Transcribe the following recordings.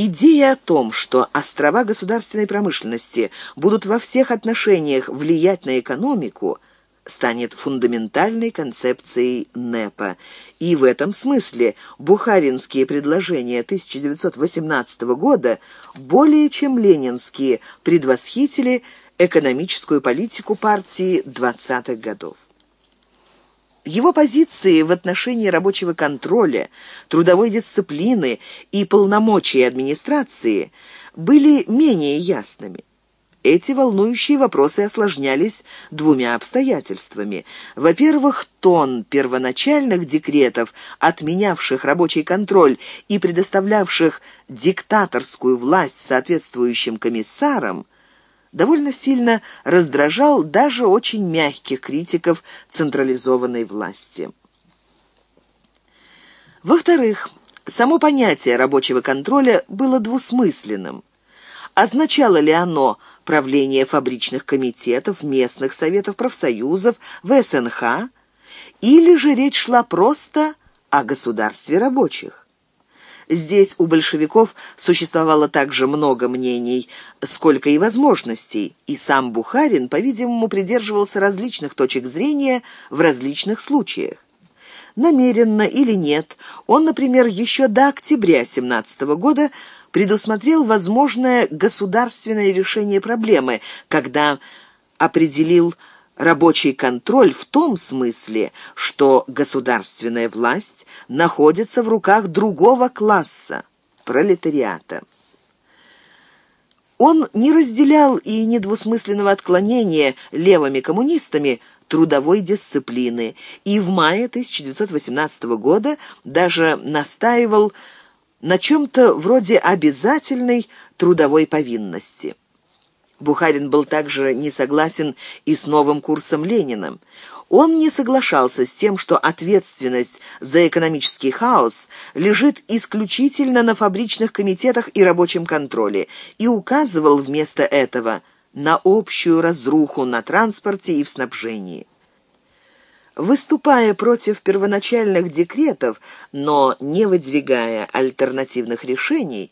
Идея о том, что острова государственной промышленности будут во всех отношениях влиять на экономику, станет фундаментальной концепцией НЭПа. И в этом смысле бухаринские предложения 1918 года более чем ленинские предвосхитили экономическую политику партии 20-х годов. Его позиции в отношении рабочего контроля, трудовой дисциплины и полномочий администрации были менее ясными. Эти волнующие вопросы осложнялись двумя обстоятельствами. Во-первых, тон первоначальных декретов, отменявших рабочий контроль и предоставлявших диктаторскую власть соответствующим комиссарам, довольно сильно раздражал даже очень мягких критиков централизованной власти. Во-вторых, само понятие рабочего контроля было двусмысленным. Означало ли оно правление фабричных комитетов, местных советов профсоюзов, ВСНХ, или же речь шла просто о государстве рабочих? Здесь у большевиков существовало также много мнений, сколько и возможностей, и сам Бухарин, по-видимому, придерживался различных точек зрения в различных случаях. Намеренно или нет, он, например, еще до октября 17 года предусмотрел возможное государственное решение проблемы, когда определил рабочий контроль в том смысле, что государственная власть находится в руках другого класса – пролетариата. Он не разделял и недвусмысленного отклонения левыми коммунистами трудовой дисциплины и в мае 1918 года даже настаивал на чем-то вроде обязательной трудовой повинности. Бухарин был также не согласен и с новым курсом Ленина. Он не соглашался с тем, что ответственность за экономический хаос лежит исключительно на фабричных комитетах и рабочем контроле, и указывал вместо этого на общую разруху на транспорте и в снабжении. Выступая против первоначальных декретов, но не выдвигая альтернативных решений,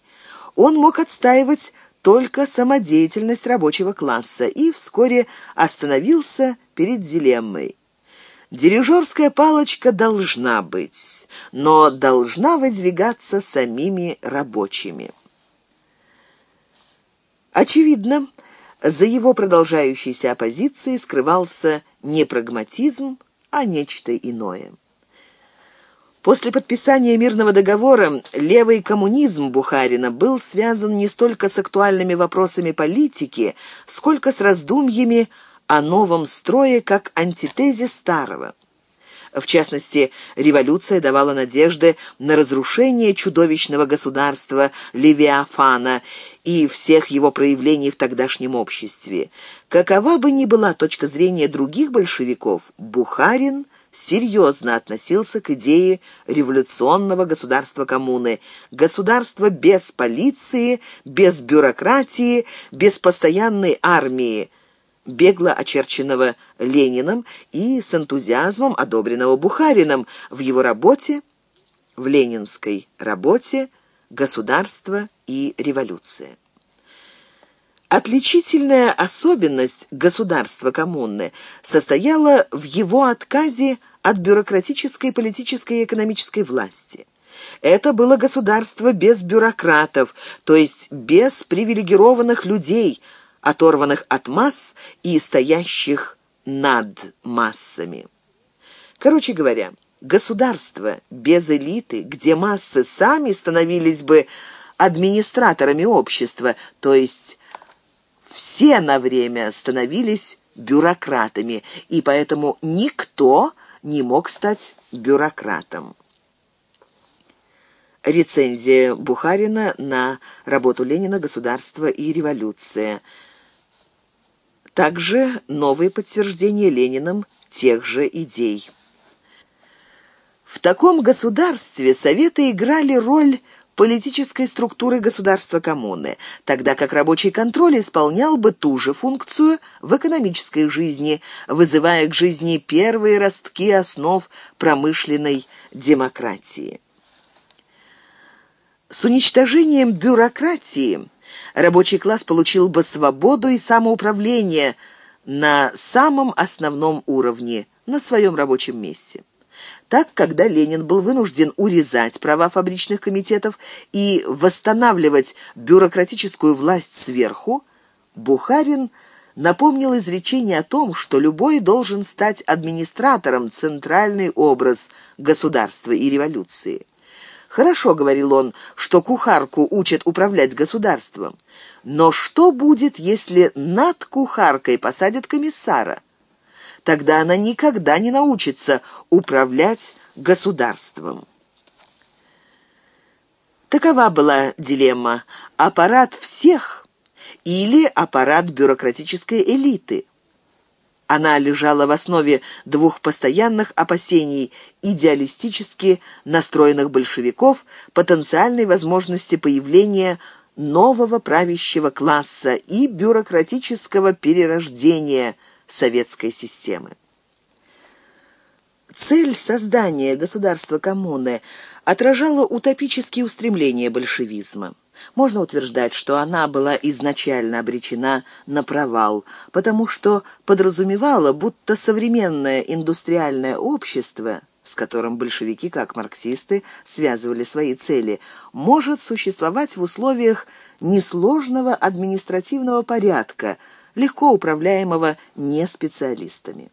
он мог отстаивать только самодеятельность рабочего класса и вскоре остановился перед дилеммой. Дирижерская палочка должна быть, но должна выдвигаться самими рабочими. Очевидно, за его продолжающейся оппозицией скрывался не прагматизм, а нечто иное. После подписания мирного договора левый коммунизм Бухарина был связан не столько с актуальными вопросами политики, сколько с раздумьями о новом строе как антитезе старого. В частности, революция давала надежды на разрушение чудовищного государства Левиафана и всех его проявлений в тогдашнем обществе. Какова бы ни была точка зрения других большевиков, Бухарин – серьезно относился к идее революционного государства-коммуны. Государство без полиции, без бюрократии, без постоянной армии, бегло очерченного Лениным и с энтузиазмом одобренного Бухарином в его работе, в ленинской работе «Государство и революция». Отличительная особенность государства коммуны состояла в его отказе от бюрократической, политической и экономической власти. Это было государство без бюрократов, то есть без привилегированных людей, оторванных от масс и стоящих над массами. Короче говоря, государство без элиты, где массы сами становились бы администраторами общества, то есть все на время становились бюрократами, и поэтому никто не мог стать бюрократом. Рецензия Бухарина на работу Ленина «Государство и революция». Также новые подтверждения Лениным тех же идей. В таком государстве Советы играли роль политической структуры государства-коммуны, тогда как рабочий контроль исполнял бы ту же функцию в экономической жизни, вызывая к жизни первые ростки основ промышленной демократии. С уничтожением бюрократии рабочий класс получил бы свободу и самоуправление на самом основном уровне, на своем рабочем месте. Так, когда Ленин был вынужден урезать права фабричных комитетов и восстанавливать бюрократическую власть сверху, Бухарин напомнил изречение о том, что любой должен стать администратором центральный образ государства и революции. «Хорошо», — говорил он, — «что кухарку учат управлять государством. Но что будет, если над кухаркой посадят комиссара? Тогда она никогда не научится управлять государством». Такова была дилемма. Аппарат всех или аппарат бюрократической элиты – она лежала в основе двух постоянных опасений идеалистически настроенных большевиков потенциальной возможности появления нового правящего класса и бюрократического перерождения советской системы. Цель создания государства-коммуны отражала утопические устремления большевизма. Можно утверждать, что она была изначально обречена на провал, потому что подразумевала, будто современное индустриальное общество, с которым большевики, как марксисты, связывали свои цели, может существовать в условиях несложного административного порядка, легко управляемого не специалистами.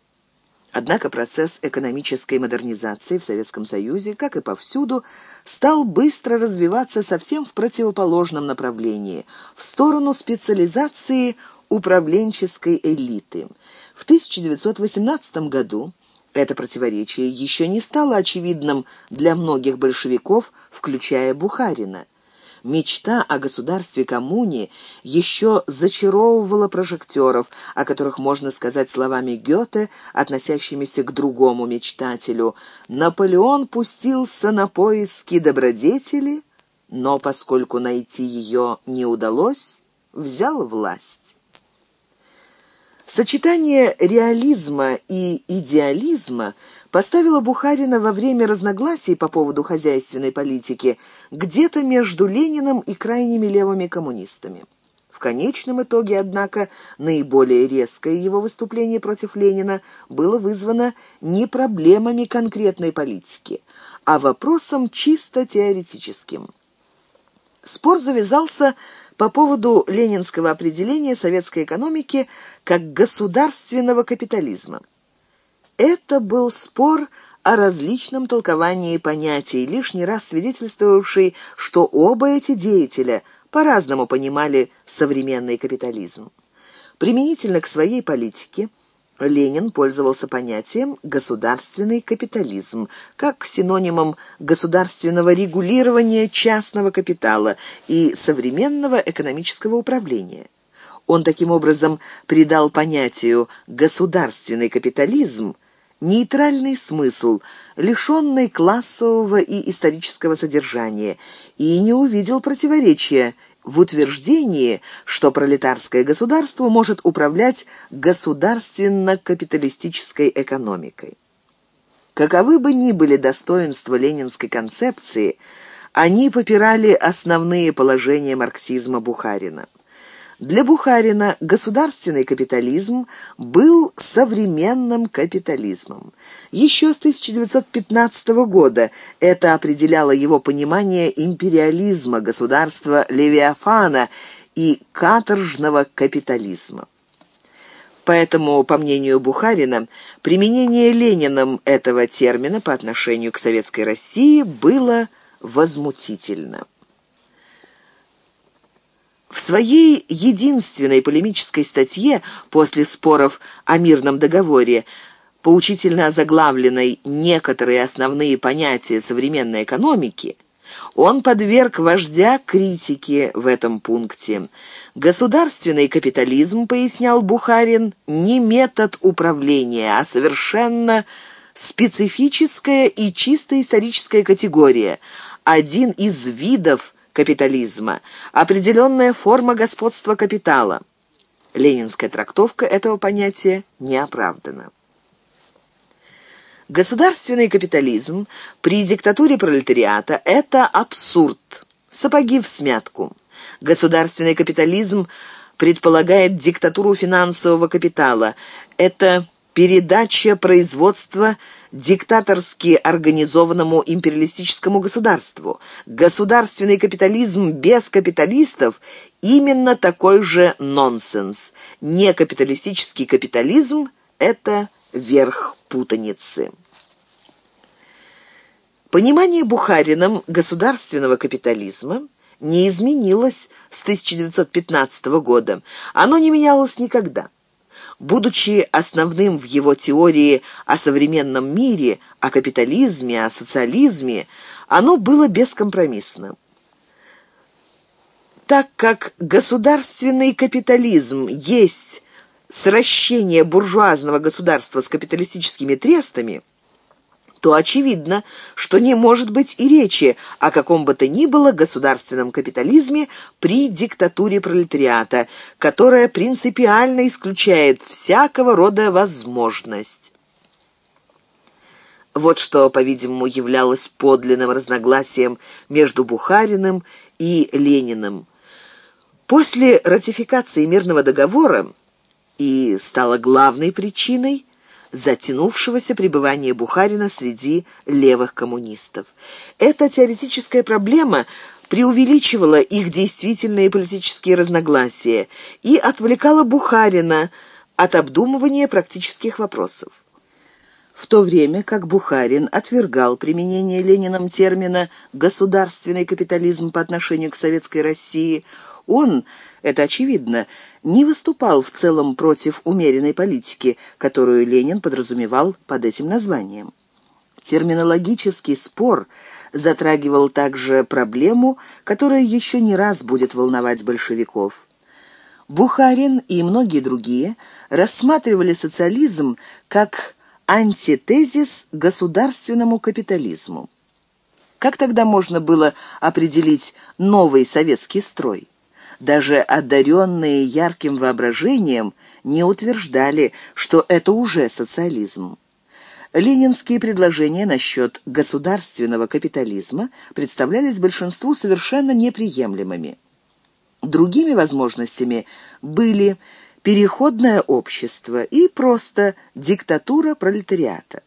Однако процесс экономической модернизации в Советском Союзе, как и повсюду, стал быстро развиваться совсем в противоположном направлении, в сторону специализации управленческой элиты. В 1918 году это противоречие еще не стало очевидным для многих большевиков, включая Бухарина мечта о государстве-коммуне еще зачаровывала прожекторов, о которых можно сказать словами Гёте, относящимися к другому мечтателю. «Наполеон пустился на поиски добродетели, но поскольку найти ее не удалось, взял власть». Сочетание реализма и идеализма поставило Бухарина во время разногласий по поводу хозяйственной политики где-то между Лениным и крайними левыми коммунистами. В конечном итоге, однако, наиболее резкое его выступление против Ленина было вызвано не проблемами конкретной политики, а вопросом чисто теоретическим. Спор завязался по поводу ленинского определения советской экономики как государственного капитализма. Это был спор о различном толковании понятий, лишний раз свидетельствовавший, что оба эти деятеля по-разному понимали современный капитализм. Применительно к своей политике – Ленин пользовался понятием «государственный капитализм» как синонимом государственного регулирования частного капитала и современного экономического управления. Он таким образом придал понятию «государственный капитализм» нейтральный смысл, лишенный классового и исторического содержания, и не увидел противоречия в утверждении, что пролетарское государство может управлять государственно-капиталистической экономикой. Каковы бы ни были достоинства ленинской концепции, они попирали основные положения марксизма Бухарина. Для Бухарина государственный капитализм был современным капитализмом. Еще с 1915 года это определяло его понимание империализма, государства Левиафана и каторжного капитализма. Поэтому, по мнению Бухарина, применение Лениным этого термина по отношению к Советской России было возмутительно. В своей единственной полемической статье после споров о мирном договоре, поучительно озаглавленной «Некоторые основные понятия современной экономики», он подверг вождя критике в этом пункте. Государственный капитализм, пояснял Бухарин, не метод управления, а совершенно специфическая и чисто историческая категория, один из видов капитализма, определенная форма господства капитала. Ленинская трактовка этого понятия не оправдана. Государственный капитализм при диктатуре пролетариата – это абсурд, сапоги в смятку. Государственный капитализм предполагает диктатуру финансового капитала. Это передача производства диктаторски организованному империалистическому государству. Государственный капитализм без капиталистов – именно такой же нонсенс. Некапиталистический капитализм – это верх путаницы. Понимание Бухарином государственного капитализма не изменилось с 1915 года. Оно не менялось никогда. Будучи основным в его теории о современном мире, о капитализме, о социализме, оно было бескомпромиссным. Так как государственный капитализм есть сращение буржуазного государства с капиталистическими трестами – то очевидно, что не может быть и речи о каком бы то ни было государственном капитализме при диктатуре пролетариата, которая принципиально исключает всякого рода возможность. Вот что, по-видимому, являлось подлинным разногласием между Бухариным и Лениным. После ратификации мирного договора и стало главной причиной – затянувшегося пребывания Бухарина среди левых коммунистов. Эта теоретическая проблема преувеличивала их действительные политические разногласия и отвлекала Бухарина от обдумывания практических вопросов. В то время как Бухарин отвергал применение Лениным термина «государственный капитализм» по отношению к Советской России, он, это очевидно, не выступал в целом против умеренной политики, которую Ленин подразумевал под этим названием. Терминологический спор затрагивал также проблему, которая еще не раз будет волновать большевиков. Бухарин и многие другие рассматривали социализм как антитезис государственному капитализму. Как тогда можно было определить новый советский строй? Даже одаренные ярким воображением не утверждали, что это уже социализм. Ленинские предложения насчет государственного капитализма представлялись большинству совершенно неприемлемыми. Другими возможностями были переходное общество и просто диктатура пролетариата.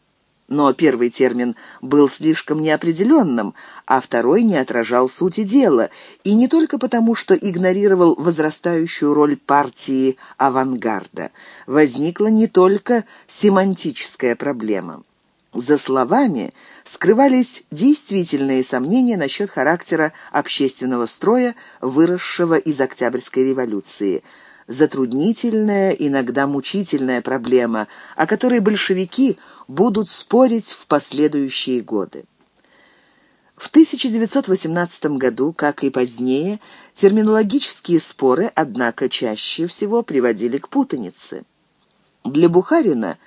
Но первый термин был слишком неопределенным, а второй не отражал сути дела, и не только потому, что игнорировал возрастающую роль партии авангарда. Возникла не только семантическая проблема. За словами скрывались действительные сомнения насчет характера общественного строя, выросшего из Октябрьской революции – затруднительная, иногда мучительная проблема, о которой большевики будут спорить в последующие годы. В 1918 году, как и позднее, терминологические споры, однако, чаще всего приводили к путанице. Для Бухарина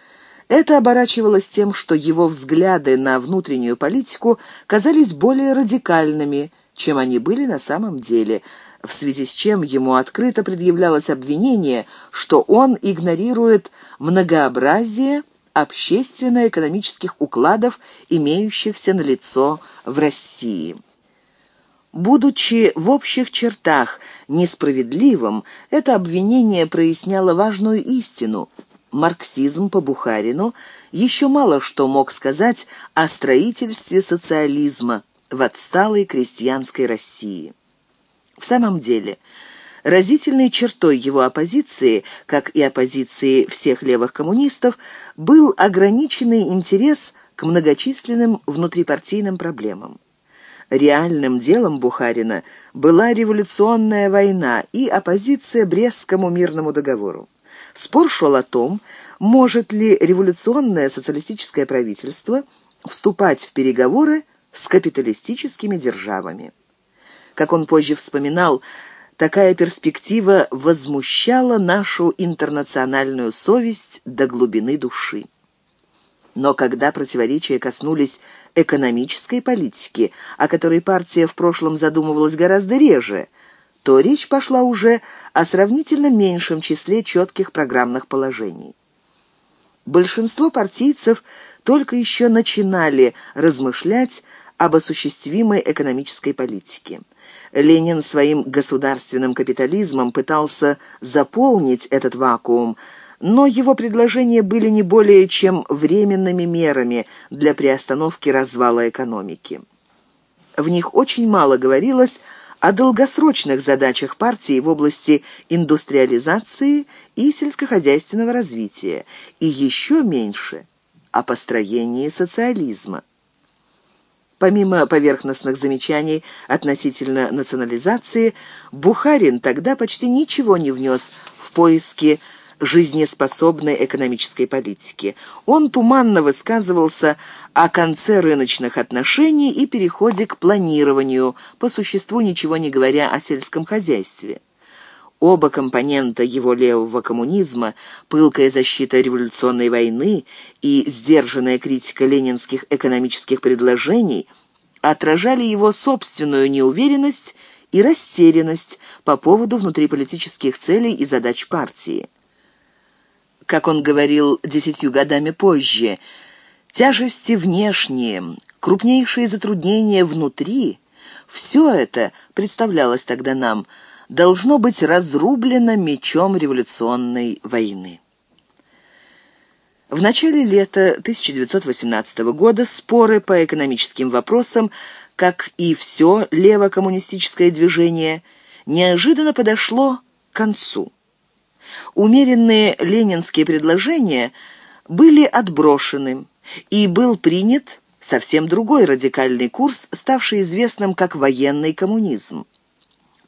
это оборачивалось тем, что его взгляды на внутреннюю политику казались более радикальными, чем они были на самом деле – в связи с чем ему открыто предъявлялось обвинение, что он игнорирует многообразие общественно-экономических укладов, имеющихся на лицо в России. Будучи в общих чертах несправедливым, это обвинение проясняло важную истину. Марксизм по Бухарину еще мало что мог сказать о строительстве социализма в отсталой крестьянской России. В самом деле, разительной чертой его оппозиции, как и оппозиции всех левых коммунистов, был ограниченный интерес к многочисленным внутрипартийным проблемам. Реальным делом Бухарина была революционная война и оппозиция Брестскому мирному договору. Спор шел о том, может ли революционное социалистическое правительство вступать в переговоры с капиталистическими державами. Как он позже вспоминал, такая перспектива возмущала нашу интернациональную совесть до глубины души. Но когда противоречия коснулись экономической политики, о которой партия в прошлом задумывалась гораздо реже, то речь пошла уже о сравнительно меньшем числе четких программных положений. Большинство партийцев только еще начинали размышлять об осуществимой экономической политике. Ленин своим государственным капитализмом пытался заполнить этот вакуум, но его предложения были не более чем временными мерами для приостановки развала экономики. В них очень мало говорилось о долгосрочных задачах партии в области индустриализации и сельскохозяйственного развития, и еще меньше о построении социализма. Помимо поверхностных замечаний относительно национализации, Бухарин тогда почти ничего не внес в поиски жизнеспособной экономической политики. Он туманно высказывался о конце рыночных отношений и переходе к планированию, по существу ничего не говоря о сельском хозяйстве. Оба компонента его левого коммунизма, пылкая защита революционной войны и сдержанная критика ленинских экономических предложений, отражали его собственную неуверенность и растерянность по поводу внутриполитических целей и задач партии. Как он говорил десятью годами позже, тяжести внешние, крупнейшие затруднения внутри — все это, представлялось тогда нам, должно быть разрублено мечом революционной войны. В начале лета 1918 года споры по экономическим вопросам, как и все левокоммунистическое движение, неожиданно подошло к концу умеренные ленинские предложения были отброшены, и был принят совсем другой радикальный курс, ставший известным как военный коммунизм.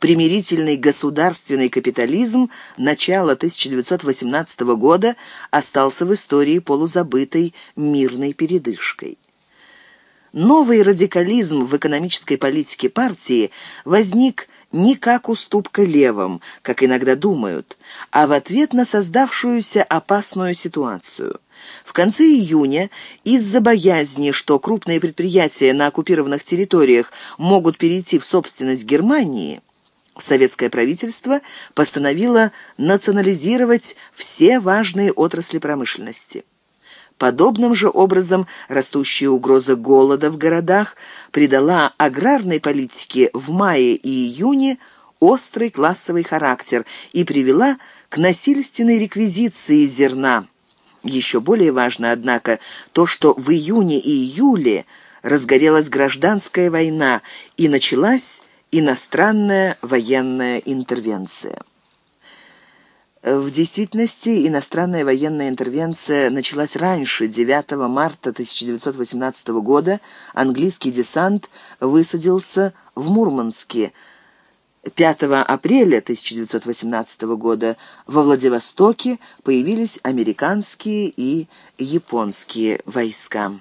Примирительный государственный капитализм начала 1918 года остался в истории полузабытой мирной передышкой. Новый радикализм в экономической политике партии возник не как уступка левым, как иногда думают, а в ответ на создавшуюся опасную ситуацию. В конце июня из-за боязни, что крупные предприятия на оккупированных территориях могут перейти в собственность Германии, советское правительство постановило национализировать все важные отрасли промышленности. Подобным же образом растущая угроза голода в городах придала аграрной политике в мае и июне острый классовый характер и привела к насильственной реквизиции зерна. Еще более важно, однако, то, что в июне и июле разгорелась гражданская война и началась иностранная военная интервенция. В действительности, иностранная военная интервенция началась раньше, 9 марта 1918 года. Английский десант высадился в Мурманске. 5 апреля 1918 года во Владивостоке появились американские и японские войска.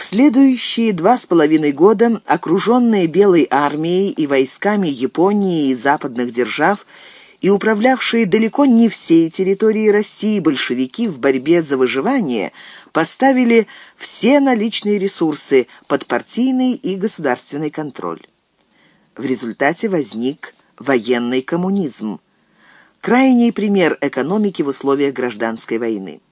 В следующие два с половиной года, окруженные Белой армией и войсками Японии и западных держав, и управлявшие далеко не всей территорией России большевики в борьбе за выживание поставили все наличные ресурсы под партийный и государственный контроль. В результате возник военный коммунизм, крайний пример экономики в условиях гражданской войны.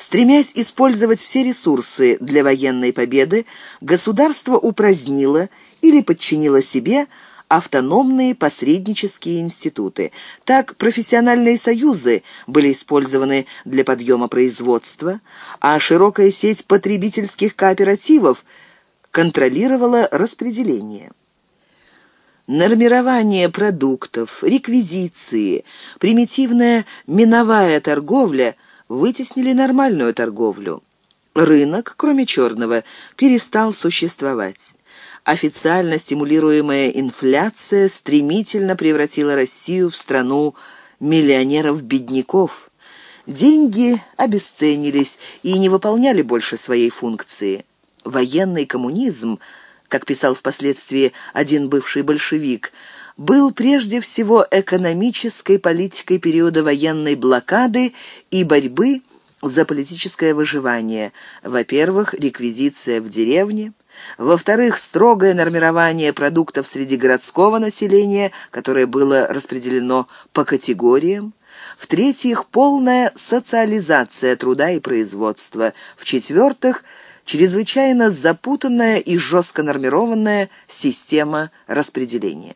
Стремясь использовать все ресурсы для военной победы, государство упразднило или подчинило себе автономные посреднические институты. Так профессиональные союзы были использованы для подъема производства, а широкая сеть потребительских кооперативов контролировала распределение. Нормирование продуктов, реквизиции, примитивная миновая торговля вытеснили нормальную торговлю. Рынок, кроме черного, перестал существовать официально стимулируемая инфляция стремительно превратила Россию в страну миллионеров-бедняков. Деньги обесценились и не выполняли больше своей функции. Военный коммунизм, как писал впоследствии один бывший большевик, был прежде всего экономической политикой периода военной блокады и борьбы за политическое выживание. Во-первых, реквизиция в деревне, во-вторых, строгое нормирование продуктов среди городского населения, которое было распределено по категориям. В-третьих, полная социализация труда и производства. В-четвертых, чрезвычайно запутанная и жестко нормированная система распределения.